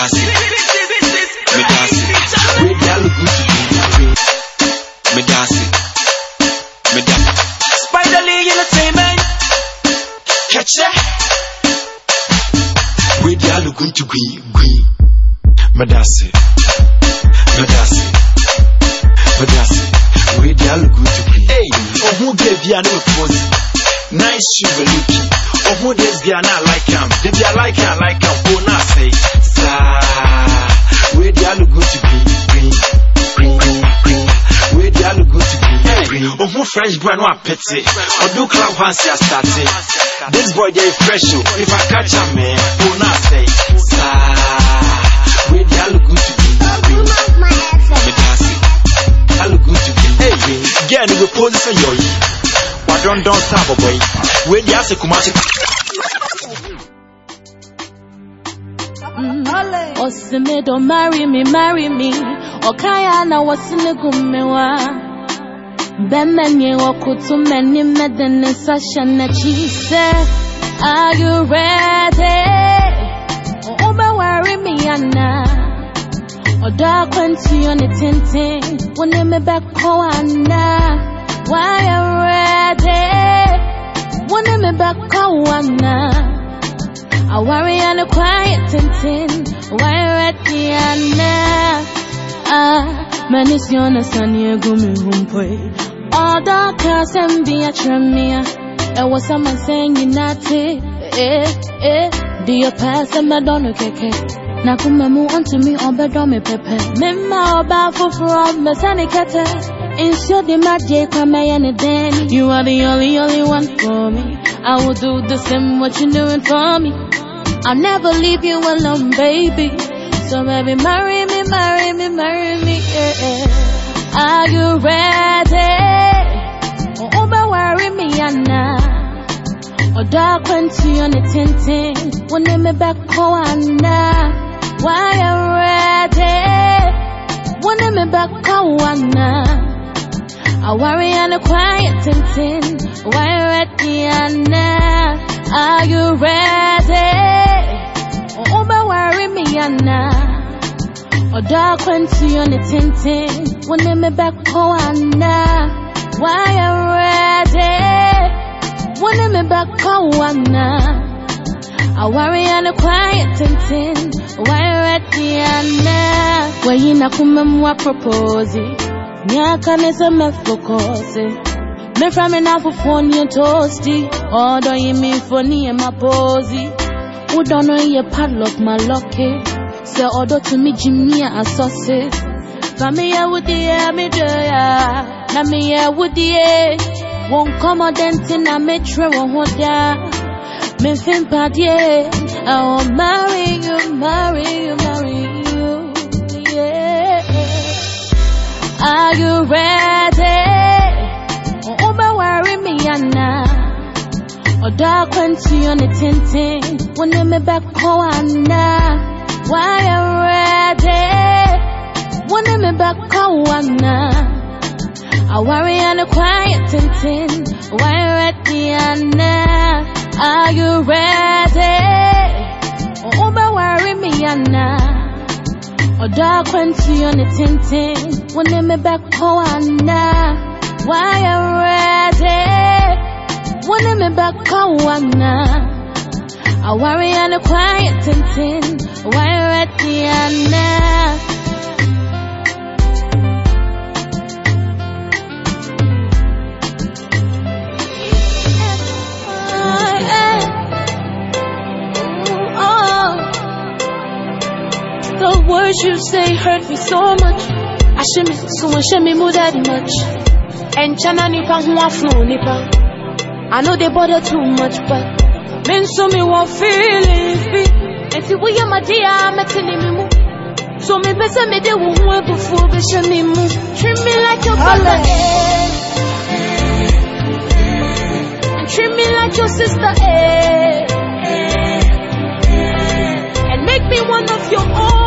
Medasi, Medasi, we got look good to be. Medasi, Medasi. Spider League Entertainment, catch ya. We got look good to be. Medasi, Medasi, Medasi. We got look good to be. Hey, oh who gave you a new pose? Nice you looking. Oh who this guy like him? If you like him, like him, fresh brand one pity. Oh do club once you started. This boy they fresh oh. If I catch him, man, oh not say. Sa, we got look good to be. I look good to be. Hey. Get in the position you're in. Wadon don stop boy. When you ask Kumasi. Osime don't marry me, marry me. Okaya na wasine gumewa. Bemenye wakutu meni medene sasha na chise. Are you ready? Ube worry me yana. Oda kwanti on the tintin. Wone me back ko ana. Why I'm ready? Wone me back ana. I worry and a quiet tintin. Why ready ana? Ah, man is yona sanye gumi humpwe. And be a tremia. Saying you not it. Eh, eh. Pass a Madonna keke? Na kuma mu onto me obedo me pepe. Mema oba fufuro mesani kete. Insure the magic kwa mayane den. You are the only, only one for me. I will do the same what you're doing for me. I'll never leave you alone, baby. So baby, marry me, marry me, marry me, yeah. Are you ready? Oh, but worry me, Anna. Oh, Oda kwanti on the tintin. When they me back ko Anna. Why I'm ready? When they me back ko Anna. I worry and a quiet tintin. Why ready, Anna? Are you ready? Oh, but worry me, Anna. Oda kwanti on the tintin. When they me back ko Anna. Why I'm ready? When they me back ko Anna. I worry and a quiet tintin. Why ready, Anna? Where you na kumemwa propose. Nyaka nese me focus. Me from me na fufoni and toasty. Order you me funny and my posy. Who don't know your padlock my lucky. Say order to me Jimmy a sauces. Family ya with the air me do ya. Na me ya with the air. Won't come a dent in a metro won't hold ya. Me fin padie. I will marry you, marry you, marry you. Yeah. Are you ready? Oh, but worry me, Anna. Oda kwanti on the tintin. When they me back ko Anna. Why I'm ready? When they me back ko Anna. I worry and a quiet tintin. Why ready, Anna? Are you ready? Oh, but worry me, Anna. Oda kwanti on the tintin. When they me back ko Anna. Why I'm ready? When they me back ko Anna. I worry and a quiet tintin. Ready, Anna? The end The words you say hurt me so much. I shimmy, so I shimmy more that much. And chana nipa huwa flow nipa. I know they bother too much, but men so me feelings be. And see we am a dear, me tell mu. So me better me de wo hu before be shimmy mu. Treat me like your brother, eh. And treat me like your sister, eh. And make me one of your own.